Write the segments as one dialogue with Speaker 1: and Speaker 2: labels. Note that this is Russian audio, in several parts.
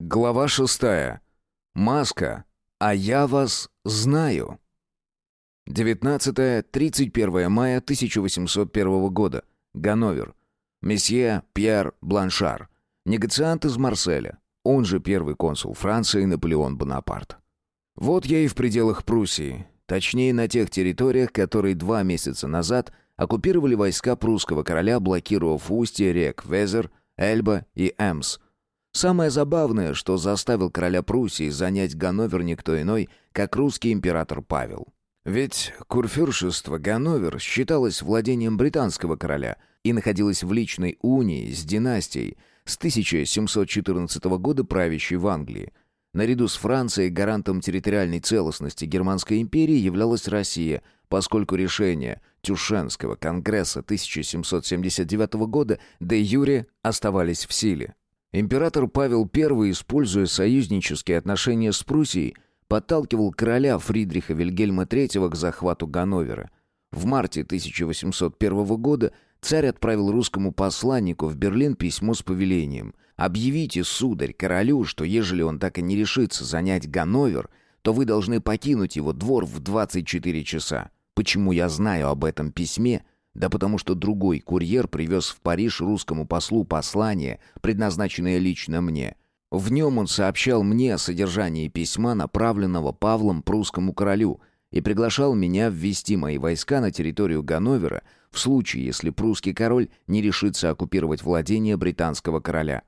Speaker 1: Глава шестая. Маска. А я вас знаю. 19-31 мая 1801 года. Ганновер. Месье Пьер Бланшар. Негациант из Марселя. Он же первый консул Франции Наполеон Бонапарт. Вот я и в пределах Пруссии. Точнее, на тех территориях, которые два месяца назад оккупировали войска прусского короля, блокировав устья рек Везер, Эльба и Эмс – Самое забавное, что заставил короля Пруссии занять Ганновер никто иной, как русский император Павел. Ведь курфюршество Ганновер считалось владением британского короля и находилось в личной унии с династией с 1714 года правящей в Англии. Наряду с Францией гарантом территориальной целостности Германской империи являлась Россия, поскольку решения Тюшенского конгресса 1779 года де юре оставались в силе. Император Павел I, используя союзнические отношения с Пруссией, подталкивал короля Фридриха Вильгельма III к захвату Ганновера. В марте 1801 года царь отправил русскому посланнику в Берлин письмо с повелением «Объявите, сударь, королю, что ежели он так и не решится занять Ганновер, то вы должны покинуть его двор в 24 часа. Почему я знаю об этом письме – да потому что другой курьер привез в Париж русскому послу послание, предназначенное лично мне. В нем он сообщал мне о содержании письма, направленного Павлом прусскому королю, и приглашал меня ввести мои войска на территорию Ганновера в случае, если прусский король не решится оккупировать владения британского короля.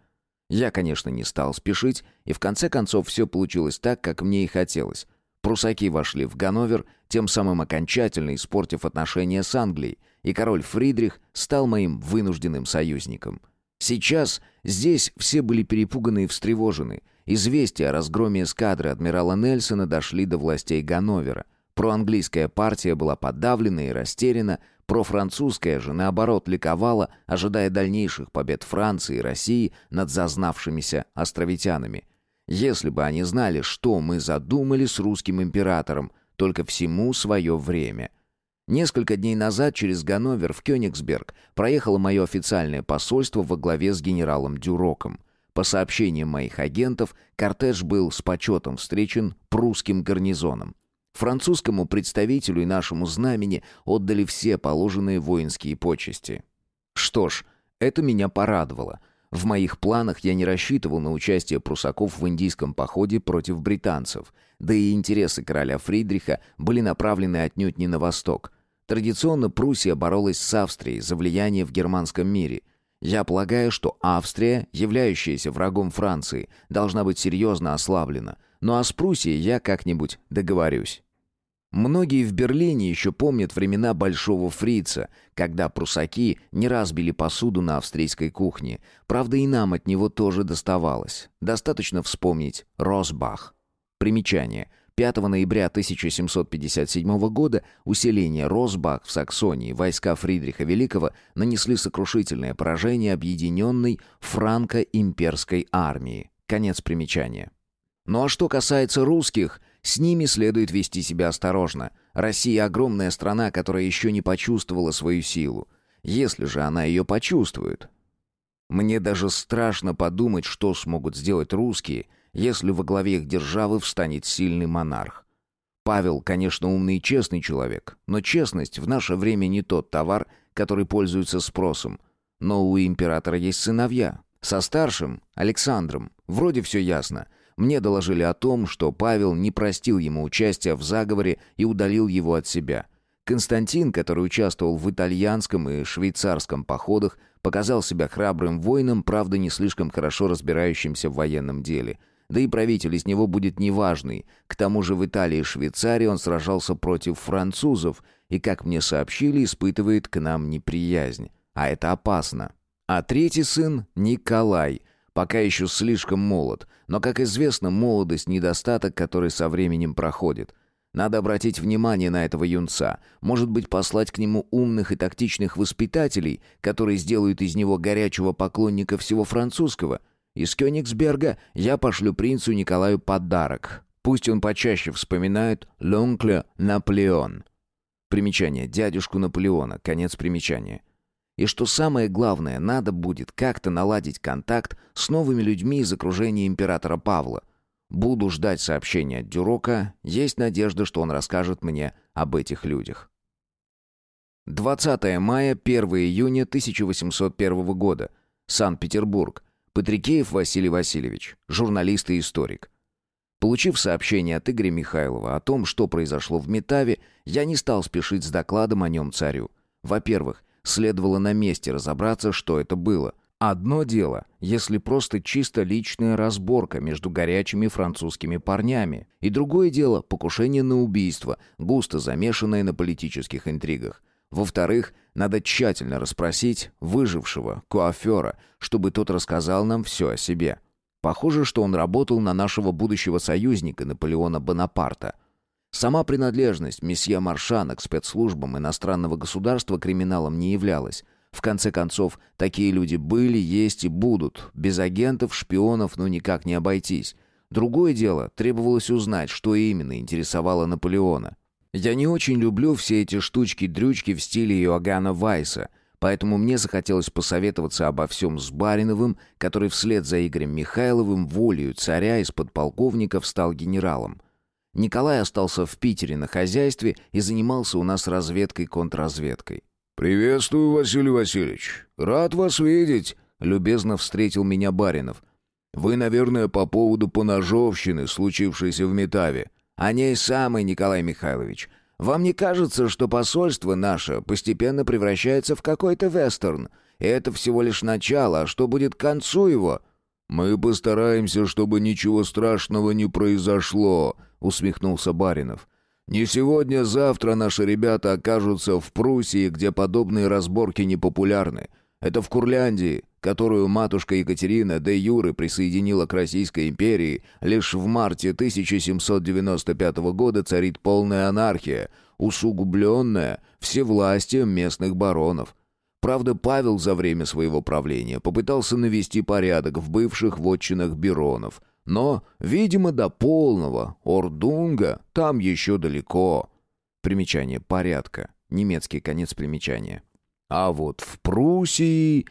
Speaker 1: Я, конечно, не стал спешить, и в конце концов все получилось так, как мне и хотелось. Прусаки вошли в Ганновер, тем самым окончательно испортив отношения с Англией, и король Фридрих стал моим вынужденным союзником. Сейчас здесь все были перепуганы и встревожены. Известия о разгроме эскадры адмирала Нельсона дошли до властей Ганновера. Проанглийская партия была подавлена и растеряна, профранцузская же, наоборот, ликовала, ожидая дальнейших побед Франции и России над зазнавшимися островитянами. Если бы они знали, что мы задумали с русским императором, только всему свое время – Несколько дней назад через Ганновер в Кёнигсберг проехало мое официальное посольство во главе с генералом Дюроком. По сообщениям моих агентов, кортеж был с почетом встречен прусским гарнизоном. Французскому представителю и нашему знамени отдали все положенные воинские почести. Что ж, это меня порадовало. В моих планах я не рассчитывал на участие прусаков в индийском походе против британцев, да и интересы короля Фридриха были направлены отнюдь не на восток – Традиционно Пруссия боролась с Австрией за влияние в германском мире. Я полагаю, что Австрия, являющаяся врагом Франции, должна быть серьезно ослаблена. Ну а с Пруссией я как-нибудь договорюсь. Многие в Берлине еще помнят времена Большого Фрица, когда прусаки не раз били посуду на австрийской кухне. Правда, и нам от него тоже доставалось. Достаточно вспомнить Росбах. Примечание. 5 ноября 1757 года усиление Росбах в Саксонии войска Фридриха Великого нанесли сокрушительное поражение объединенной франко-имперской армии. Конец примечания. Ну а что касается русских, с ними следует вести себя осторожно. Россия огромная страна, которая еще не почувствовала свою силу. Если же она ее почувствует... Мне даже страшно подумать, что смогут сделать русские – если во главе их державы встанет сильный монарх. Павел, конечно, умный и честный человек, но честность в наше время не тот товар, который пользуется спросом. Но у императора есть сыновья. Со старшим, Александром, вроде все ясно. Мне доложили о том, что Павел не простил ему участия в заговоре и удалил его от себя. Константин, который участвовал в итальянском и швейцарском походах, показал себя храбрым воином, правда, не слишком хорошо разбирающимся в военном деле – да и правитель из него будет неважный. К тому же в Италии и Швейцарии он сражался против французов и, как мне сообщили, испытывает к нам неприязнь. А это опасно. А третий сын — Николай. Пока еще слишком молод. Но, как известно, молодость — недостаток, который со временем проходит. Надо обратить внимание на этого юнца. Может быть, послать к нему умных и тактичных воспитателей, которые сделают из него горячего поклонника всего французского — из Кёнигсберга я пошлю принцу Николаю подарок. Пусть он почаще вспоминает «Лонкля Наполеон». Примечание. Дядюшку Наполеона. Конец примечания. И что самое главное, надо будет как-то наладить контакт с новыми людьми из окружения императора Павла. Буду ждать сообщения от Дюрока, есть надежда, что он расскажет мне об этих людях. 20 мая, 1 июня 1801 года. Санкт-Петербург. Патрикеев Василий Васильевич, журналист и историк. Получив сообщение от Игоря Михайлова о том, что произошло в Метаве, я не стал спешить с докладом о нем царю. Во-первых, следовало на месте разобраться, что это было. Одно дело, если просто чисто личная разборка между горячими французскими парнями, и другое дело покушение на убийство, густо замешанное на политических интригах. Во-вторых, надо тщательно расспросить выжившего куафера, чтобы тот рассказал нам все о себе. Похоже, что он работал на нашего будущего союзника Наполеона Бонапарта. Сама принадлежность месье Маршана к спецслужбам иностранного государства криминалом не являлась. В конце концов, такие люди были, есть и будут. Без агентов, шпионов ну никак не обойтись. Другое дело, требовалось узнать, что именно интересовало Наполеона. Я не очень люблю все эти штучки-дрючки в стиле Иоганна Вайса, поэтому мне захотелось посоветоваться обо всем с Бариновым, который вслед за Игорем Михайловым волею царя из подполковников стал генералом. Николай остался в Питере на хозяйстве и занимался у нас разведкой-контрразведкой.
Speaker 2: «Приветствую, Василий Васильевич. Рад вас видеть», — любезно встретил меня Баринов. «Вы, наверное, по поводу поножовщины, случившейся в Метаве.
Speaker 1: «О ней самый, Николай Михайлович. Вам не кажется, что посольство наше постепенно превращается в какой-то вестерн? Это всего лишь начало, а что будет к концу его?»
Speaker 2: «Мы постараемся, чтобы ничего страшного не произошло», — усмехнулся Баринов. «Не сегодня-завтра наши ребята окажутся в Пруссии, где подобные разборки непопулярны. Это в Курляндии, которую матушка Екатерина де Юры присоединила к Российской империи, лишь в марте 1795 года царит полная анархия, усугубленная всевластием местных баронов. Правда, Павел за время своего правления попытался навести порядок в бывших вотчинах Беронов, но, видимо, до полного Ордунга там еще далеко. Примечание порядка. Немецкий конец примечания. А вот в Пруссии...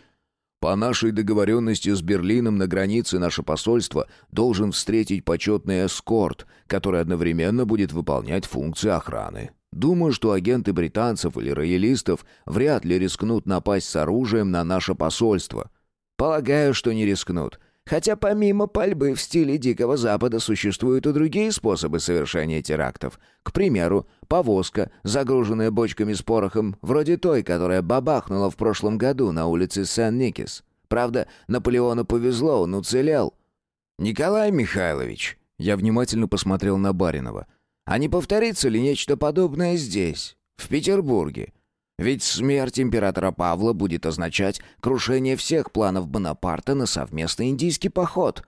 Speaker 2: По нашей договоренности с Берлином на границе наше посольство должен встретить почетный эскорт, который одновременно будет выполнять функции охраны. Думаю, что агенты британцев или роялистов вряд ли рискнут напасть с оружием на наше посольство. Полагаю, что не рискнут. Хотя помимо пальбы в стиле Дикого Запада существуют и другие способы совершения терактов. К примеру, повозка, загруженная бочками с порохом, вроде той, которая бабахнула в прошлом году на улице Сен-Никис. Правда, Наполеону повезло, он уцелел. «Николай Михайлович», — я внимательно посмотрел на Баринова, «а не повторится ли нечто подобное здесь, в Петербурге?» Ведь смерть императора Павла будет означать крушение всех планов Бонапарта на совместный индийский поход.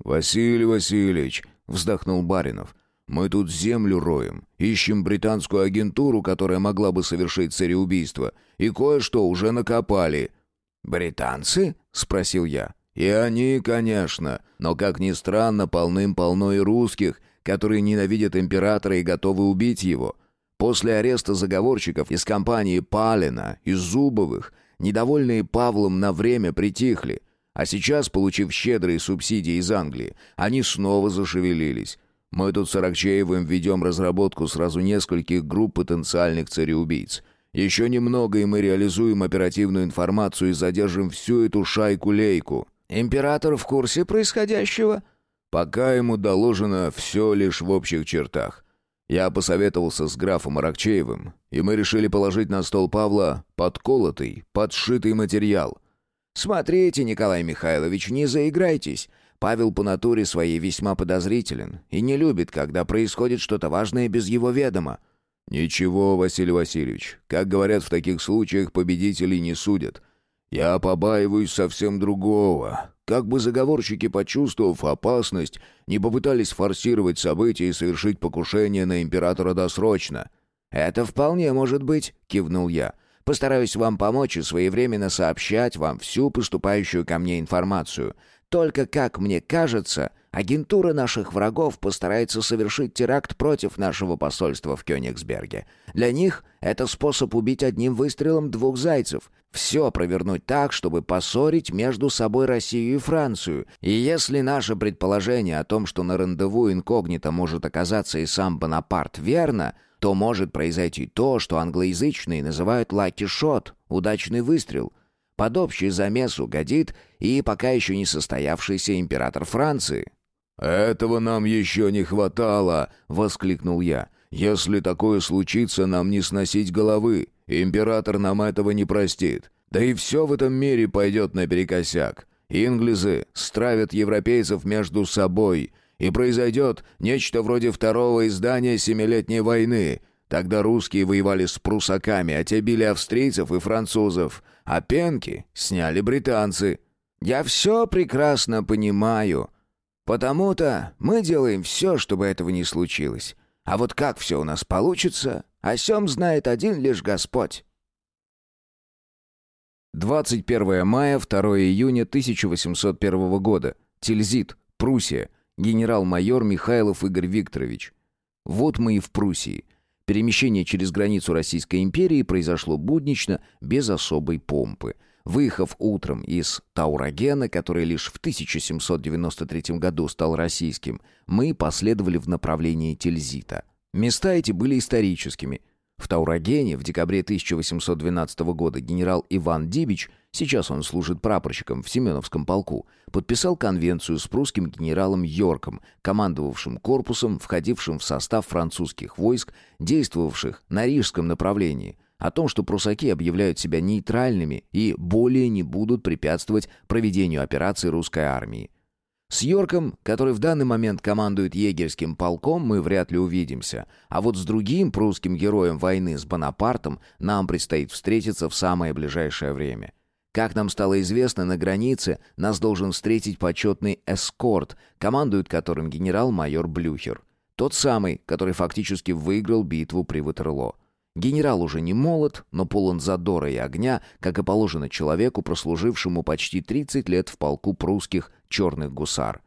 Speaker 2: «Василий Васильевич», — вздохнул Баринов, — «мы тут землю роем, ищем британскую агентуру, которая могла бы совершить цареубийство, и кое-что уже накопали».
Speaker 1: «Британцы?» — спросил я.
Speaker 2: «И они, конечно, но, как ни странно, полным-полно и русских, которые ненавидят императора и готовы убить его». После ареста заговорщиков из компании Палина и Зубовых недовольные Павлом на время притихли, а сейчас, получив щедрые субсидии из Англии, они снова зашевелились. Мы тут с Аракчеевым ведем разработку сразу нескольких групп потенциальных цареубийц. Еще немного, и мы реализуем оперативную информацию и задержим всю эту шайку-лейку.
Speaker 1: Император в курсе происходящего?
Speaker 2: Пока ему доложено все лишь в общих чертах. Я посоветовался с графом Аракчеевым, и мы решили положить на стол Павла подколотый, подшитый материал.
Speaker 1: «Смотрите, Николай Михайлович, не заиграйтесь. Павел по натуре своей весьма подозрителен и не любит, когда происходит что-то важное без его ведома».
Speaker 2: «Ничего, Василий Васильевич, как говорят в таких случаях, победителей не судят. Я побаиваюсь совсем другого. Как бы заговорщики, почувствовав опасность, не попытались форсировать события и совершить покушение на императора досрочно.
Speaker 1: «Это вполне может быть», — кивнул я. «Постараюсь вам помочь и своевременно сообщать вам всю поступающую ко мне информацию. Только, как мне кажется, агентура наших врагов постарается совершить теракт против нашего посольства в Кёнигсберге. Для них это способ убить одним выстрелом двух зайцев. Все провернуть так, чтобы поссорить между собой Россию и Францию. И если наше предположение о том, что на рандеву инкогнито может оказаться и сам Бонапарт, верно, то может произойти то, что англоязычные называют «lucky shot» — удачный выстрел. Под общий замес угодит и пока еще не состоявшийся император Франции.
Speaker 2: «Этого нам еще не хватало!» — воскликнул я. «Если такое случится, нам не сносить головы. Император нам этого не простит. Да и все в этом мире пойдет наперекосяк. Инглизы стравят европейцев между собой, и произойдет нечто вроде второго издания Семилетней войны. Тогда русские воевали с прусаками, а те били австрийцев и французов, а пенки сняли британцы.
Speaker 1: Я все прекрасно понимаю. Потому-то мы делаем все, чтобы этого не случилось. А вот как все у нас получится, о сем знает один лишь Господь.
Speaker 3: 21 мая, 2 июня 1801 года. Тильзит, Пруссия. Генерал-майор Михайлов Игорь Викторович. Вот мы и в Пруссии. Перемещение через границу Российской империи произошло буднично, без особой помпы. Выехав утром из Таурагена, который лишь в 1793 году стал российским, мы последовали в направлении Тильзита – Места эти были историческими. В Таурагене в декабре 1812 года генерал Иван Дибич, сейчас он служит прапорщиком в Семеновском полку, подписал конвенцию с прусским генералом Йорком, командовавшим корпусом, входившим в состав французских войск, действовавших на рижском направлении, о том, что прусаки объявляют себя нейтральными и более не будут препятствовать проведению операций русской армии. С Йорком, который в данный момент командует егерским полком, мы вряд ли увидимся. А вот с другим прусским героем войны, с Бонапартом, нам предстоит встретиться в самое ближайшее время. Как нам стало известно, на границе нас должен встретить почетный эскорт, командует которым генерал-майор Блюхер. Тот самый, который фактически выиграл битву при Ватерлоо. Генерал уже не молод, но полон задора и огня, как и положено человеку, прослужившему почти 30 лет в полку прусских черных гусар.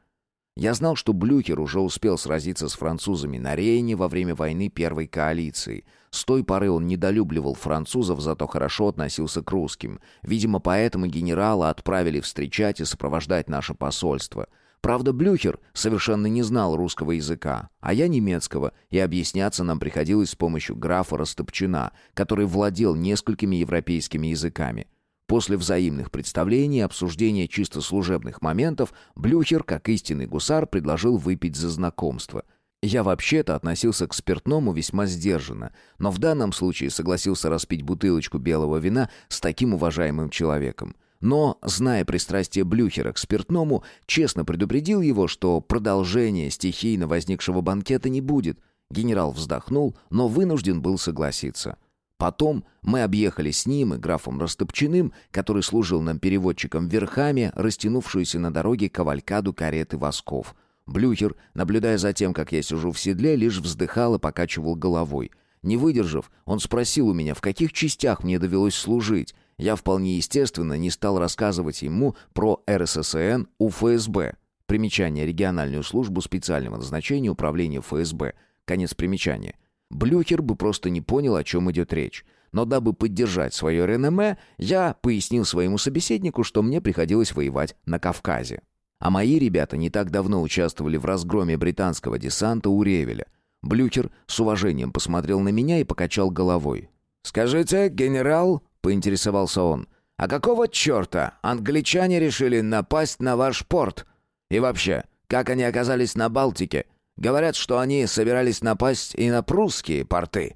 Speaker 3: Я знал, что Блюхер уже успел сразиться с французами на Рейне во время войны Первой коалиции. С той поры он недолюбливал французов, зато хорошо относился к русским. Видимо, поэтому генерала отправили встречать и сопровождать наше посольство — Правда, Блюхер совершенно не знал русского языка, а я немецкого, и объясняться нам приходилось с помощью графа Растопчина, который владел несколькими европейскими языками. После взаимных представлений и обсуждения чисто служебных моментов Блюхер, как истинный гусар, предложил выпить за знакомство. Я вообще-то относился к спиртному весьма сдержанно, но в данном случае согласился распить бутылочку белого вина с таким уважаемым человеком – но, зная пристрастие Блюхера к спиртному, честно предупредил его, что продолжения стихийно возникшего банкета не будет. Генерал вздохнул, но вынужден был согласиться. Потом мы объехали с ним и графом Растопчиным, который служил нам переводчиком верхами, растянувшуюся на дороге кавалькаду кареты восков. Блюхер, наблюдая за тем, как я сижу в седле, лишь вздыхал и покачивал головой. Не выдержав, он спросил у меня, в каких частях мне довелось служить, я вполне естественно не стал рассказывать ему про РССН у ФСБ. Примечание региональную службу специального назначения управления ФСБ. Конец примечания. Блюхер бы просто не понял, о чем идет речь. Но дабы поддержать свое реноме, я пояснил своему собеседнику, что мне приходилось воевать на Кавказе. А мои ребята не так давно участвовали в разгроме британского десанта у Ревеля. Блюхер с уважением посмотрел на меня и покачал головой. «Скажите, генерал, поинтересовался он. «А какого черта англичане решили напасть на ваш порт? И вообще, как они оказались на Балтике? Говорят, что они собирались напасть и на прусские порты».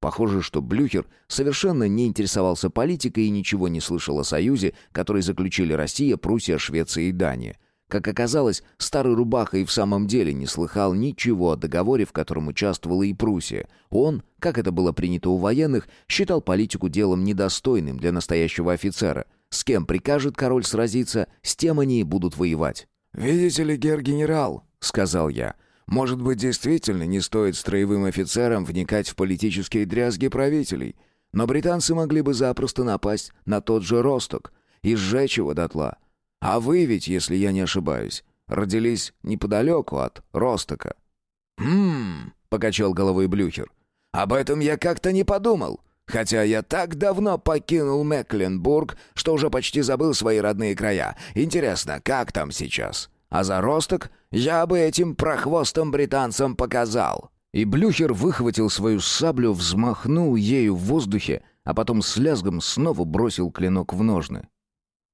Speaker 3: Похоже, что Блюхер совершенно не интересовался политикой и ничего не слышал о союзе, который заключили Россия, Пруссия, Швеция и Дания. Как оказалось, старый рубаха и в самом деле не слыхал ничего о договоре, в котором участвовала и Пруссия. Он, как это было принято у военных, считал политику делом недостойным для настоящего офицера. С кем прикажет король сразиться, с тем они и будут воевать.
Speaker 2: «Видите ли, гер-генерал», — сказал я, — «может быть, действительно не стоит строевым офицерам вникать в политические дрязги правителей, но британцы могли бы запросто напасть на тот же Росток и сжечь его дотла». А вы ведь, если я не ошибаюсь, родились неподалеку от Ростока».
Speaker 1: «Хм...» — покачал головой Блюхер. «Об этом я как-то не подумал. Хотя я так давно покинул Мекленбург, что уже почти забыл свои родные края. Интересно, как там сейчас? А за росток я бы этим прохвостым британцам показал».
Speaker 3: И Блюхер выхватил свою саблю, взмахнул ею в воздухе, а потом с лязгом снова бросил клинок в ножны.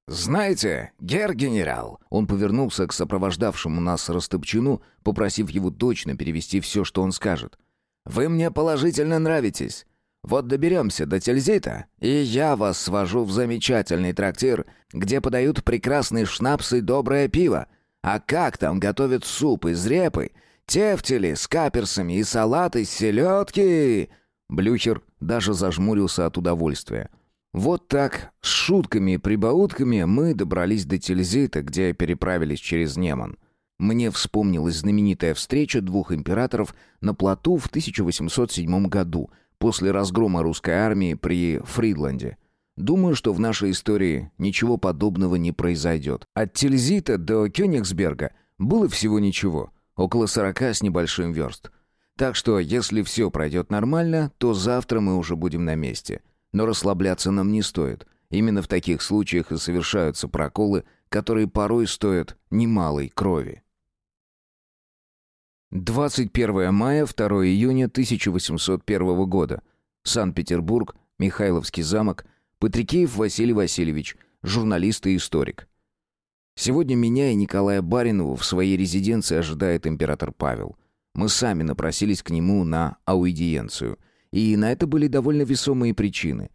Speaker 1: «Знаете, гер-генерал...»
Speaker 3: Он повернулся к сопровождавшему нас Растопчину, попросив его точно перевести все, что он скажет.
Speaker 1: «Вы мне положительно нравитесь. Вот доберемся до Тельзита, и я вас свожу в замечательный трактир, где подают прекрасный шнапс и доброе пиво. А как там готовят суп из репы, тефтели с каперсами и салат из селедки?»
Speaker 3: Блюхер даже зажмурился от удовольствия. Вот так, с шутками и прибаутками, мы добрались до Тильзита, где переправились через Неман. Мне вспомнилась знаменитая встреча двух императоров на плоту в 1807 году, после разгрома русской армии при Фридланде. Думаю, что в нашей истории ничего подобного не произойдет. От Тильзита до Кёнигсберга было всего ничего, около 40 с небольшим верст. Так что, если все пройдет нормально, то завтра мы уже будем на месте. Но расслабляться нам не стоит. Именно в таких случаях и совершаются проколы, которые порой стоят немалой крови. 21 мая, 2 июня 1801 года. Санкт-Петербург, Михайловский замок, Патрикеев Василий Васильевич, журналист и историк. Сегодня меня и Николая Баринова в своей резиденции ожидает император Павел. Мы сами напросились к нему на аудиенцию – и на это были довольно весомые причины.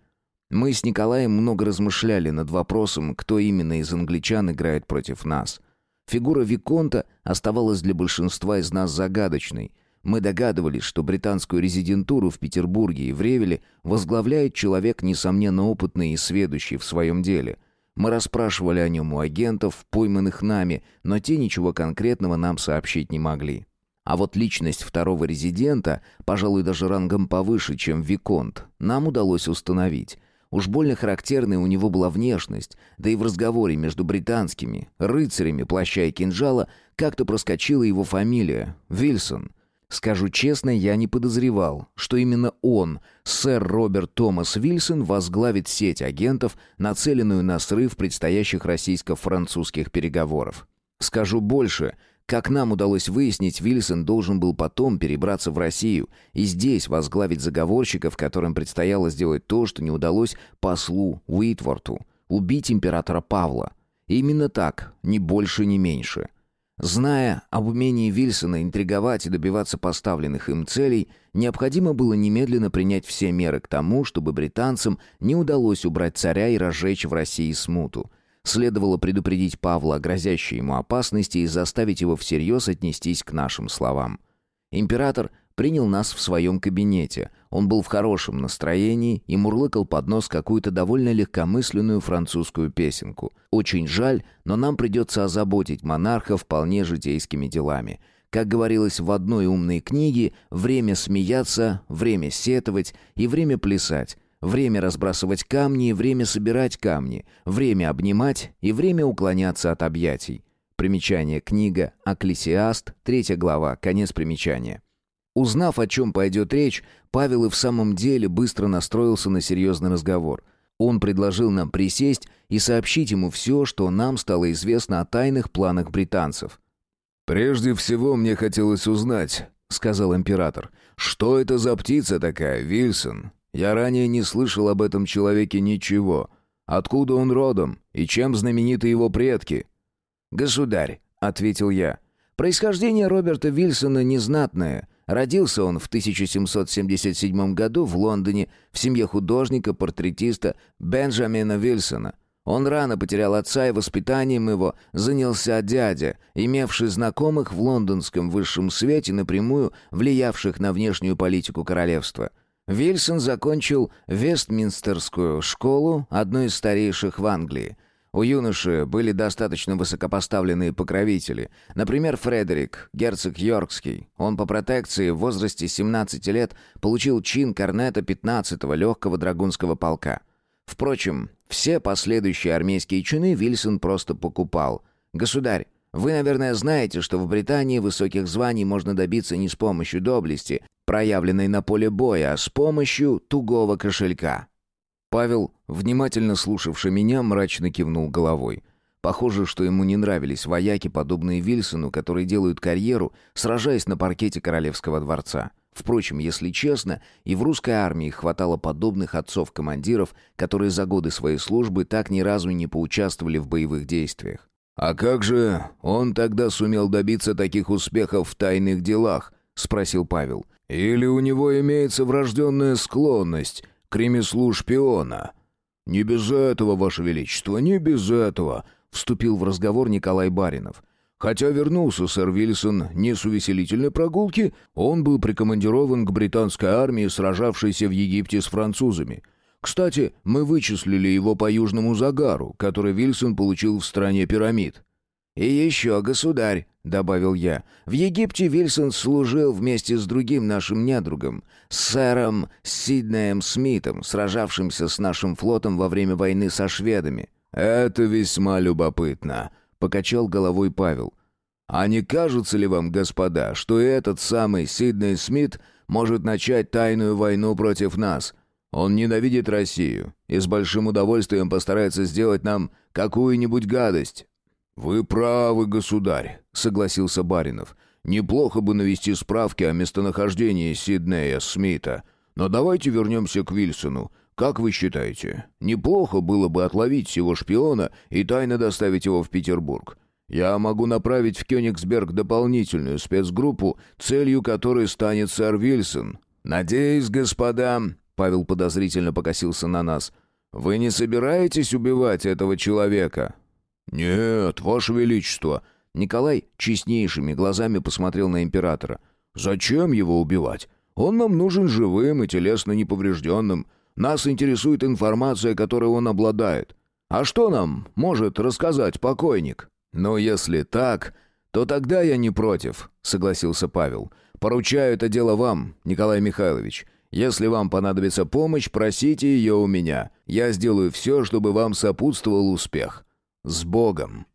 Speaker 3: Мы с Николаем много размышляли над вопросом, кто именно из англичан играет против нас. Фигура Виконта оставалась для большинства из нас загадочной. Мы догадывались, что британскую резидентуру в Петербурге и в Ревеле возглавляет человек, несомненно, опытный и сведущий в своем деле. Мы расспрашивали о нем у агентов, пойманных нами, но те ничего конкретного нам сообщить не могли. А вот личность второго резидента, пожалуй, даже рангом повыше, чем Виконт, нам удалось установить. Уж больно характерной у него была внешность, да и в разговоре между британскими рыцарями плаща и кинжала как-то проскочила его фамилия — Вильсон. Скажу честно, я не подозревал, что именно он, сэр Роберт Томас Вильсон, возглавит сеть агентов, нацеленную на срыв предстоящих российско-французских переговоров. Скажу больше — как нам удалось выяснить, Вильсон должен был потом перебраться в Россию и здесь возглавить заговорщиков, которым предстояло сделать то, что не удалось послу Уитворту — убить императора Павла. Именно так, ни больше, ни меньше. Зная об умении Вильсона интриговать и добиваться поставленных им целей, необходимо было немедленно принять все меры к тому, чтобы британцам не удалось убрать царя и разжечь в России смуту — Следовало предупредить Павла о грозящей ему опасности и заставить его всерьез отнестись к нашим словам. Император принял нас в своем кабинете. Он был в хорошем настроении и мурлыкал под нос какую-то довольно легкомысленную французскую песенку. Очень жаль, но нам придется озаботить монарха вполне житейскими делами. Как говорилось в одной умной книге, время смеяться, время сетовать и время плясать. Время разбрасывать камни и время собирать камни, время обнимать и время уклоняться от объятий. Примечание книга «Акклесиаст», третья глава, конец примечания. Узнав, о чем пойдет речь, Павел и в самом деле быстро настроился на серьезный разговор. Он предложил нам присесть и сообщить ему все, что нам стало известно о тайных планах британцев.
Speaker 2: «Прежде всего мне хотелось узнать», — сказал император, — «что это за птица такая, Вильсон? Я ранее не слышал об этом человеке ничего. Откуда он родом и чем знамениты его предки?»
Speaker 1: «Государь», — ответил я, — «происхождение Роберта Вильсона незнатное. Родился он в 1777 году в Лондоне в семье художника-портретиста Бенджамина Вильсона. Он рано потерял отца и воспитанием его занялся дядя, имевший знакомых в лондонском высшем свете, напрямую влиявших на внешнюю политику королевства — Вильсон закончил Вестминстерскую школу, одну из старейших в Англии. У юноши были достаточно высокопоставленные покровители. Например, Фредерик, герцог Йоркский. Он по протекции в возрасте 17 лет получил чин корнета 15-го легкого драгунского полка. Впрочем, все последующие армейские чины Вильсон просто покупал. «Государь, вы, наверное, знаете, что в Британии высоких званий можно добиться не с помощью доблести, проявленной на поле боя, с помощью тугого кошелька».
Speaker 3: Павел, внимательно слушавший меня, мрачно кивнул головой. Похоже, что ему не нравились вояки, подобные Вильсону, которые делают карьеру, сражаясь на паркете королевского дворца. Впрочем, если честно, и в русской армии хватало подобных отцов-командиров, которые за годы своей службы так ни разу не поучаствовали в боевых действиях.
Speaker 2: «А как же он тогда сумел добиться таких успехов в тайных делах?» — спросил Павел. «Или у него имеется врожденная склонность к ремеслу шпиона?» «Не без этого, Ваше Величество, не без этого», — вступил в разговор Николай Баринов. Хотя вернулся сэр Вильсон не с увеселительной прогулки, он был прикомандирован к британской армии, сражавшейся в Египте с французами. Кстати, мы вычислили его по южному загару, который Вильсон получил в стране пирамид.
Speaker 1: «И еще, государь», — добавил я, — «в Египте Вильсон служил вместе с другим нашим недругом, сэром Сиднеем Смитом, сражавшимся с нашим флотом во время войны со шведами».
Speaker 2: «Это весьма любопытно», покачал головой Павел. А не кажется ли вам, господа, что этот самый Сидней Смит может начать тайную войну против нас? Он ненавидит Россию и с большим удовольствием постарается сделать нам какую-нибудь гадость. Вы правы, государь, согласился Баринов. Неплохо бы навести справки о местонахождении Сиднея Смита. Но давайте вернемся к Вильсону. Как вы считаете, неплохо было бы отловить всего шпиона и тайно доставить его в Петербург? Я могу направить в Кёнигсберг дополнительную спецгруппу, целью которой станет сэр Вильсон. Надеюсь, господа, Павел подозрительно покосился на нас. Вы не собираетесь убивать этого человека? Нет, ваше величество. Николай честнейшими глазами посмотрел на императора. Зачем его убивать? Он нам нужен живым и телесно неповрежденным. Нас интересует информация, которой он обладает. А что нам может рассказать покойник? Но если так, то тогда я не против, согласился Павел. Поручаю это дело вам, Николай Михайлович. Если вам понадобится помощь, просите ее у меня. Я сделаю все, чтобы вам сопутствовал успех. С Богом.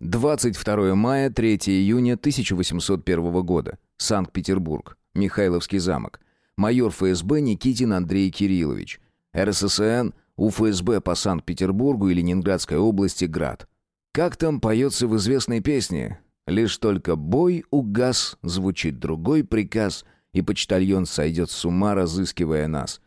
Speaker 3: 22 мая, 3 июня 1801 года. Санкт-Петербург. Михайловский замок майор ФСБ Никитин Андрей Кириллович, РССН, УФСБ по Санкт-Петербургу и Ленинградской области Град. Как там поется в известной песне? Лишь только бой угас, звучит другой приказ, и почтальон сойдет с ума, разыскивая нас.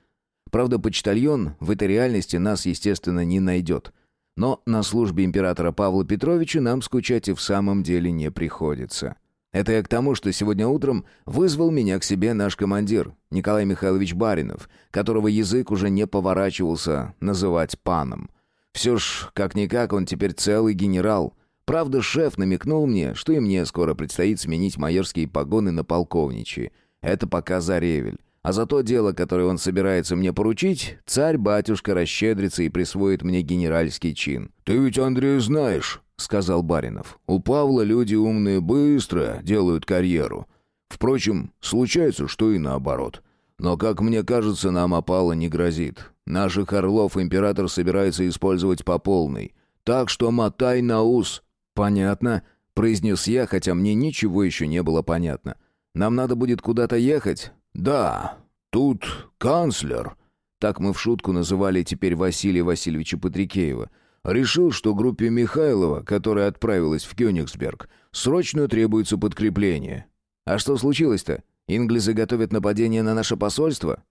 Speaker 3: Правда, почтальон в этой реальности нас, естественно, не найдет. Но на службе императора Павла Петровича нам скучать и в самом деле не приходится. Это я к тому, что сегодня утром вызвал меня к себе наш командир, Николай Михайлович Баринов, которого язык уже не поворачивался называть паном. Все ж, как-никак, он теперь целый генерал. Правда, шеф намекнул мне, что и мне скоро предстоит сменить майорские погоны на полковничьи. Это пока за ревель. А за то дело, которое он собирается мне поручить, царь-батюшка расщедрится и присвоит мне генеральский чин.
Speaker 2: «Ты ведь, Андрей, знаешь», — сказал Баринов, — «у Павла люди умные быстро делают карьеру. Впрочем, случается, что и наоборот. Но, как мне кажется, нам опала не грозит. Наших орлов император собирается использовать по полной. Так что мотай на ус».
Speaker 3: «Понятно», — произнес я, хотя мне ничего еще не было понятно. «Нам надо будет куда-то ехать?»
Speaker 2: «Да, тут канцлер», так мы в шутку называли теперь Василия Васильевича Патрикеева, решил, что группе Михайлова, которая отправилась в Кёнигсберг, срочно требуется подкрепление.
Speaker 3: «А что случилось-то? Инглизы готовят нападение на наше посольство?»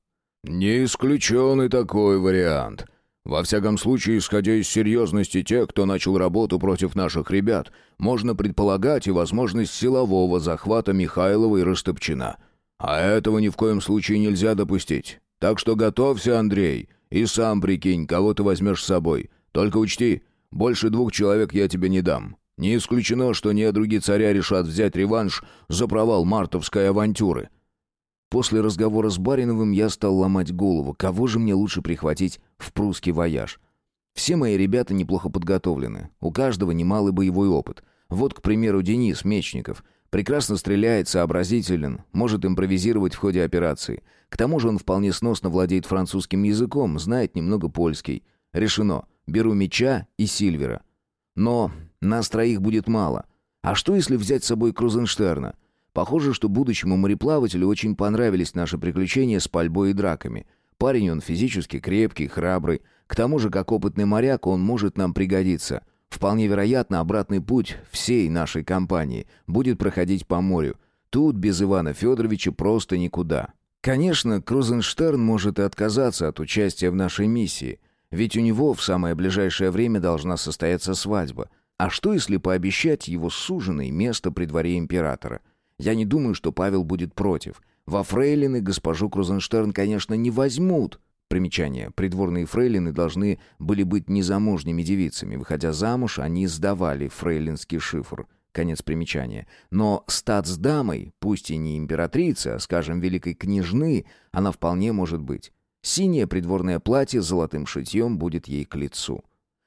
Speaker 2: «Не исключен и такой вариант. Во всяком случае, исходя из серьезности тех, кто начал работу против наших ребят, можно предполагать и возможность силового захвата Михайлова и Растопчина». А этого ни в коем случае нельзя допустить. Так что готовься, Андрей, и сам прикинь, кого ты возьмешь с собой. Только учти, больше двух человек я тебе не дам. Не исключено, что недруги царя решат взять реванш за провал мартовской авантюры».
Speaker 3: После разговора с Бариновым я стал ломать голову, кого же мне лучше прихватить в прусский вояж. Все мои ребята неплохо подготовлены, у каждого немалый боевой опыт. Вот, к примеру, Денис Мечников — Прекрасно стреляет, сообразителен, может импровизировать в ходе операции. К тому же он вполне сносно владеет французским языком, знает немного польский. Решено. Беру меча и Сильвера. Но нас троих будет мало. А что если взять с собой Крузенштерна? Похоже, что будущему мореплавателю очень понравились наши приключения с пальбой и драками. Парень он физически крепкий, храбрый. К тому же, как опытный моряк, он может нам пригодиться. Вполне вероятно, обратный путь всей нашей компании будет проходить по морю. Тут без Ивана Федоровича просто никуда. Конечно, Крузенштерн может и отказаться от участия в нашей миссии, ведь у него в самое ближайшее время должна состояться свадьба. А что, если пообещать его суженой место при дворе императора? Я не думаю, что Павел будет против. Во фрейлины госпожу Крузенштерн, конечно, не возьмут. Примечание. Придворные фрейлины должны были быть незамужними девицами. Выходя замуж, они сдавали фрейлинский шифр. Конец примечания. Но стат с дамой, пусть и не императрица, а, скажем, великой княжны, она вполне может быть. Синее придворное платье с золотым шитьем будет ей к лицу.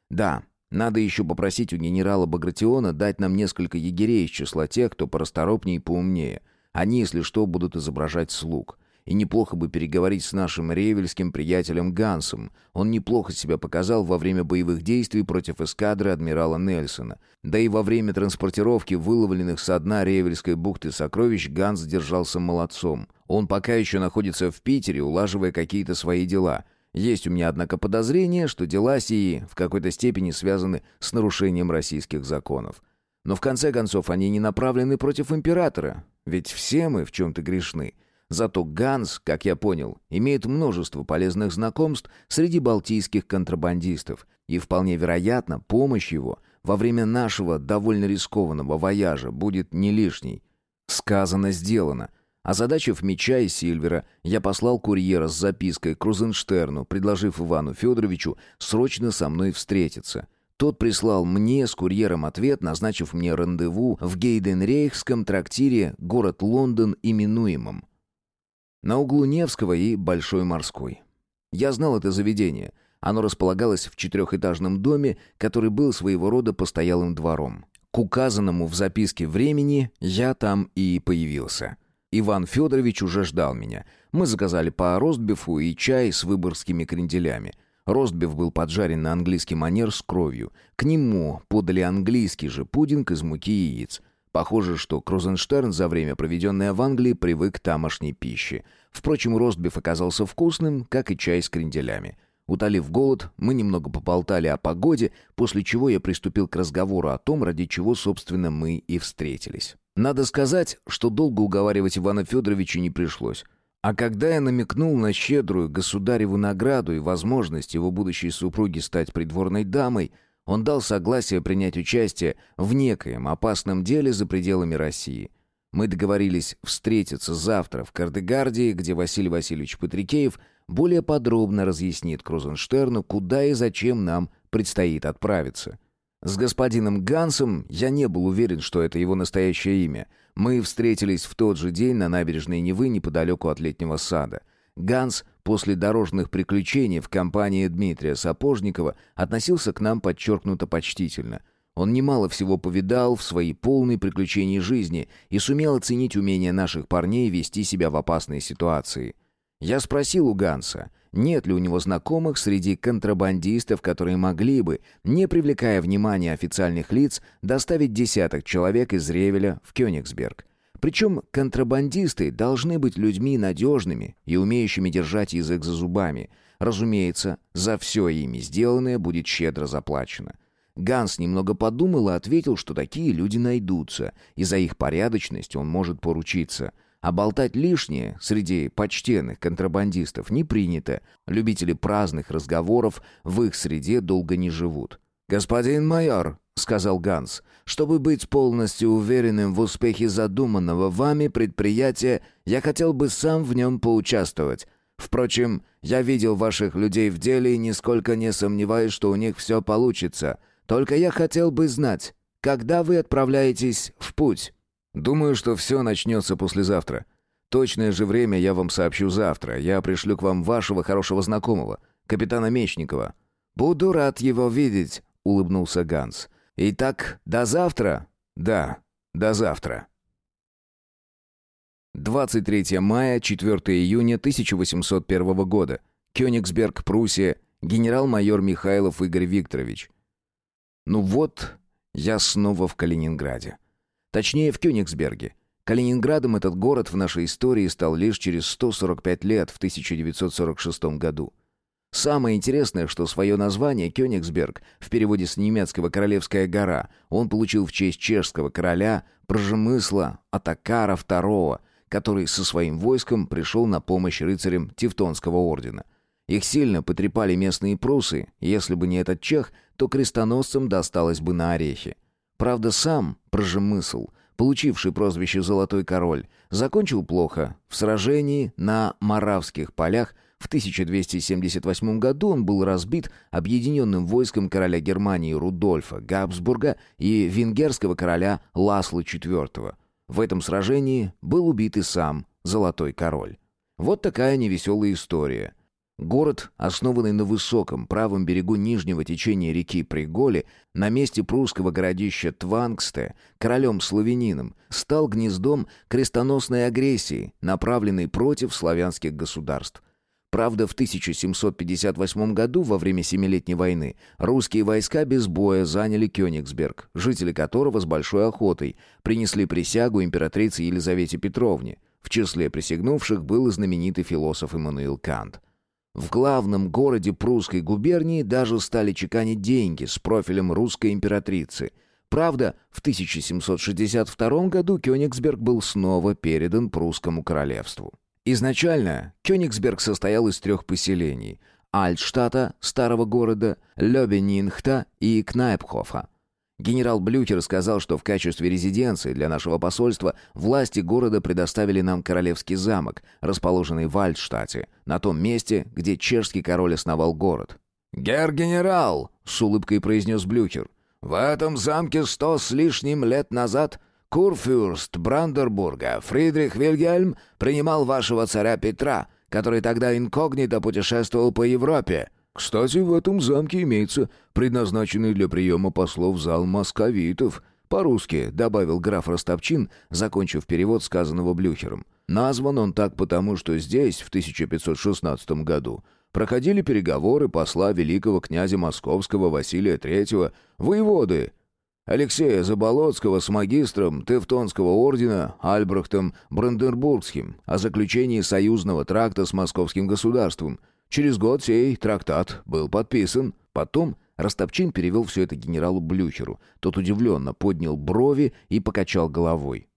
Speaker 3: Да, надо еще попросить у генерала Багратиона дать нам несколько егерей из числа тех, кто порасторопнее и поумнее. Они, если что, будут изображать слуг. И неплохо бы переговорить с нашим ревельским приятелем Гансом. Он неплохо себя показал во время боевых действий против эскадры адмирала Нельсона. Да и во время транспортировки выловленных со дна Ревельской бухты сокровищ Ганс держался молодцом. Он пока еще находится в Питере, улаживая какие-то свои дела – есть у меня, однако, подозрение, что дела сии в какой-то степени связаны с нарушением российских законов. Но в конце концов они не направлены против императора, ведь все мы в чем-то грешны. Зато Ганс, как я понял, имеет множество полезных знакомств среди балтийских контрабандистов, и вполне вероятно, помощь его во время нашего довольно рискованного вояжа будет не лишней. Сказано, сделано — Озадачив меча и Сильвера, я послал курьера с запиской к Крузенштерну, предложив Ивану Федоровичу срочно со мной встретиться. Тот прислал мне с курьером ответ, назначив мне рандеву в Гейденрейхском трактире город Лондон именуемом. На углу Невского и Большой Морской. Я знал это заведение. Оно располагалось в четырехэтажном доме, который был своего рода постоялым двором. К указанному в записке времени я там и появился. Иван Федорович уже ждал меня. Мы заказали по ростбифу и чай с выборгскими кренделями. Ростбиф был поджарен на английский манер с кровью. К нему подали английский же пудинг из муки и яиц. Похоже, что Крузенштерн за время, проведенное в Англии, привык к тамошней пище. Впрочем, ростбиф оказался вкусным, как и чай с кренделями. Утолив голод, мы немного поболтали о погоде, после чего я приступил к разговору о том, ради чего, собственно, мы и встретились. Надо сказать, что долго уговаривать Ивана Федоровича не пришлось. А когда я намекнул на щедрую государеву награду и возможность его будущей супруги стать придворной дамой, он дал согласие принять участие в некоем опасном деле за пределами России. Мы договорились встретиться завтра в Кардегардии, где Василий Васильевич Патрикеев более подробно разъяснит Крузенштерну, куда и зачем нам предстоит отправиться. С господином Гансом я не был уверен, что это его настоящее имя. Мы встретились в тот же день на набережной Невы неподалеку от летнего сада. Ганс после дорожных приключений в компании Дмитрия Сапожникова относился к нам подчеркнуто почтительно. Он немало всего повидал в своей полной приключений жизни и сумел оценить умение наших парней вести себя в опасной ситуации. Я спросил у Ганса, нет ли у него знакомых среди контрабандистов, которые могли бы, не привлекая внимания официальных лиц, доставить десяток человек из Ревеля в Кёнигсберг. Причем контрабандисты должны быть людьми надежными и умеющими держать язык за зубами. Разумеется, за все ими сделанное будет щедро заплачено. Ганс немного подумал и ответил, что такие люди найдутся, и за их порядочность он может поручиться – а болтать лишнее среди почтенных контрабандистов не принято. Любители праздных разговоров в их среде долго не живут. «Господин майор», — сказал Ганс, — «чтобы быть полностью уверенным в успехе задуманного вами предприятия, я хотел бы сам в нем поучаствовать. Впрочем, я видел ваших людей в деле и нисколько не сомневаюсь, что у них все получится. Только я хотел бы знать, когда вы отправляетесь в путь?» Думаю, что все начнется послезавтра. Точное же время я вам сообщу завтра. Я пришлю к вам вашего хорошего знакомого, капитана Мечникова. Буду рад его видеть, улыбнулся Ганс. Итак, до завтра? Да, до завтра. 23 мая, 4 июня 1801 года. Кёнигсберг, Пруссия. Генерал-майор Михайлов Игорь Викторович. Ну вот, я снова в Калининграде. Точнее, в Кёнигсберге. Калининградом этот город в нашей истории стал лишь через 145 лет, в 1946 году. Самое интересное, что свое название Кёнигсберг в переводе с немецкого «Королевская гора» он получил в честь чешского короля Пржемысла Атакара II, который со своим войском пришел на помощь рыцарям Тевтонского ордена. Их сильно потрепали местные прусы, если бы не этот чех, то крестоносцам досталось бы на орехи. Правда, сам Пржемысл, получивший прозвище «Золотой король», закончил плохо. В сражении на Моравских полях – в 1278 году он был разбит объединенным войском короля Германии Рудольфа Габсбурга и венгерского короля Ласла IV. В этом сражении был убит и сам Золотой Король. Вот такая невеселая история. Город, основанный на высоком правом берегу нижнего течения реки Приголи, на месте прусского городища Твангсте, королем-славянином, стал гнездом крестоносной агрессии, направленной против славянских государств – Правда, в 1758 году, во время Семилетней войны, русские войска без боя заняли Кёнигсберг, жители которого с большой охотой принесли присягу императрице Елизавете Петровне. В числе присягнувших был и знаменитый философ Иммануил Кант. В главном городе прусской губернии даже стали чеканить деньги с профилем русской императрицы. Правда, в 1762 году Кёнигсберг был снова передан прусскому королевству. Изначально Кёнигсберг состоял из трех поселений – Альтштата, старого города, Лёбенинхта и Кнайпхофа. Генерал Блюхер сказал, что в качестве резиденции для нашего посольства власти города предоставили нам Королевский замок, расположенный в Альтштате, на том месте, где чешский король основал город.
Speaker 2: «Гер-генерал!» — с улыбкой произнес Блюхер. «В этом замке сто с лишним лет назад Курфюрст Брандербурга Фридрих Вильгельм принимал вашего царя Петра, который тогда инкогнито путешествовал по Европе.
Speaker 1: Кстати, в этом замке имеется предназначенный для приема послов зал московитов. По-русски, добавил граф Ростопчин, закончив перевод сказанного Блюхером. Назван он так потому, что здесь, в 1516 году, проходили переговоры посла великого князя московского Василия III, воеводы Алексея Заболоцкого с магистром Тевтонского ордена Альбрехтом Бранденбургским о заключении союзного тракта с московским государством. Через год сей трактат был подписан. Потом Растопчин перевел все это генералу Блюхеру. Тот удивленно поднял брови и покачал головой.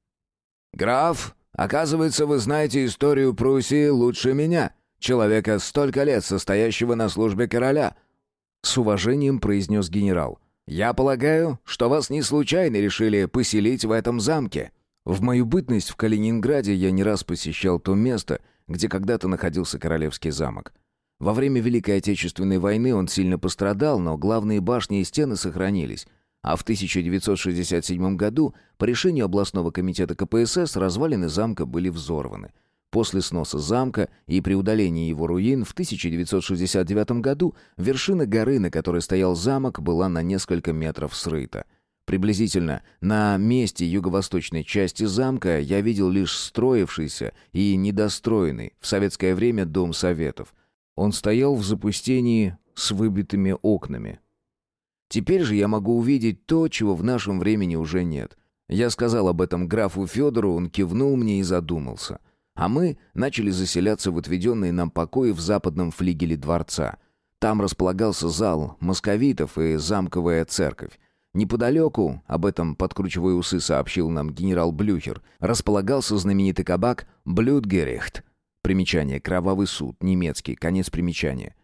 Speaker 2: «Граф, оказывается, вы знаете историю Пруссии лучше меня, человека столько лет состоящего на службе короля», —
Speaker 3: с уважением произнес генерал. «Я полагаю, что вас не случайно решили поселить в этом замке». В мою бытность в Калининграде я не раз посещал то место, где когда-то находился Королевский замок. Во время Великой Отечественной войны он сильно пострадал, но главные башни и стены сохранились. А в 1967 году по решению областного комитета КПСС развалины замка были взорваны – После сноса замка и при удалении его руин в 1969 году вершина горы, на которой стоял замок, была на несколько метров срыта. Приблизительно на месте юго-восточной части замка я видел лишь строившийся и недостроенный в советское время дом советов. Он стоял в запустении с выбитыми окнами. Теперь же я могу увидеть то, чего в нашем времени уже нет. Я сказал об этом графу Федору, он кивнул мне и задумался — а мы начали заселяться в отведенные нам покои в западном флигеле дворца. Там располагался зал московитов и замковая церковь. Неподалеку, об этом подкручивая усы сообщил нам генерал Блюхер, располагался знаменитый кабак «Блюдгерихт». Примечание «Кровавый суд», немецкий, конец примечания.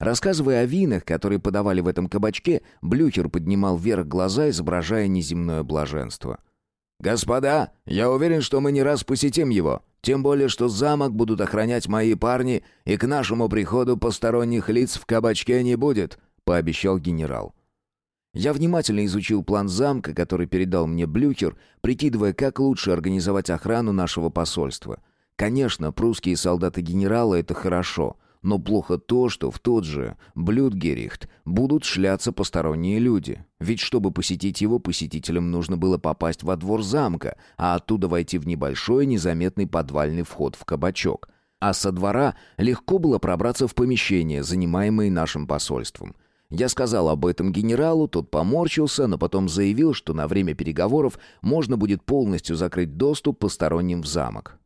Speaker 3: Рассказывая о винах, которые подавали в этом кабачке, Блюхер поднимал вверх глаза, изображая неземное блаженство.
Speaker 2: «Господа, я уверен, что мы не раз посетим его. Тем более, что замок будут охранять мои парни, и к нашему приходу посторонних лиц в кабачке не будет», — пообещал генерал.
Speaker 3: Я внимательно изучил план замка, который передал мне Блюхер, прикидывая, как лучше организовать охрану нашего посольства. Конечно, прусские солдаты генерала — это хорошо — но плохо то, что в тот же Блюдгерихт будут шляться посторонние люди. Ведь чтобы посетить его, посетителям нужно было попасть во двор замка, а оттуда войти в небольшой незаметный подвальный вход в кабачок. А со двора легко было пробраться в помещение, занимаемое нашим посольством. Я сказал об этом генералу, тот поморщился, но потом заявил, что на время переговоров можно будет полностью закрыть доступ посторонним в замок.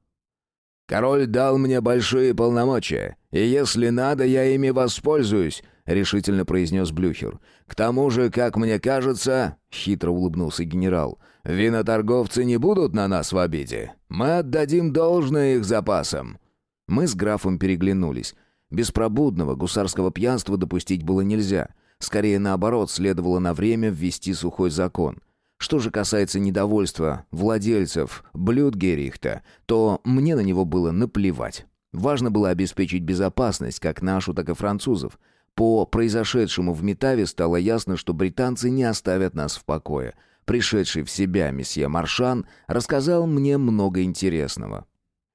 Speaker 2: «Король дал мне большие полномочия, и если надо, я ими воспользуюсь», — решительно произнес Блюхер. «К тому же, как мне кажется...» — хитро улыбнулся генерал. «Виноторговцы не будут на нас в обиде. Мы отдадим должное их запасам».
Speaker 3: Мы с графом переглянулись. Беспробудного гусарского пьянства допустить было нельзя. Скорее наоборот, следовало на время ввести сухой закон. Что же касается недовольства владельцев Блюдгерихта, то мне на него было наплевать. Важно было обеспечить безопасность как нашу, так и французов. По произошедшему в Метаве стало ясно, что британцы не оставят нас в покое. Пришедший в себя месье Маршан рассказал мне много интересного.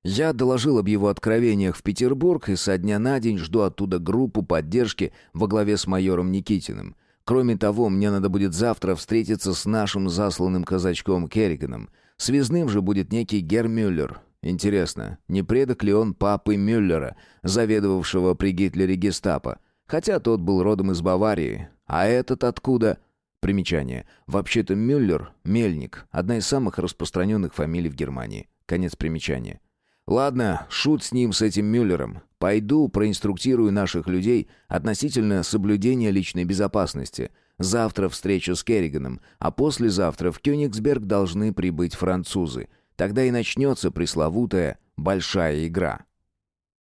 Speaker 3: Я доложил об его откровениях в Петербург и со дня на день жду оттуда группу поддержки во главе с майором Никитиным. Кроме того, мне надо будет завтра встретиться с нашим засланным казачком Керриганом. Связным же будет некий Гер Мюллер. Интересно, не предок ли он папы Мюллера, заведовавшего при Гитлере гестапо? Хотя тот был родом из Баварии. А этот откуда? Примечание. Вообще-то Мюллер – мельник, одна из самых распространенных фамилий в Германии. Конец примечания. Ладно, шут с ним, с этим Мюллером. Пойду проинструктирую наших людей относительно соблюдения личной безопасности. Завтра встреча с Керриганом, а послезавтра в Кёнигсберг должны прибыть французы. Тогда и начнется пресловутая «большая игра».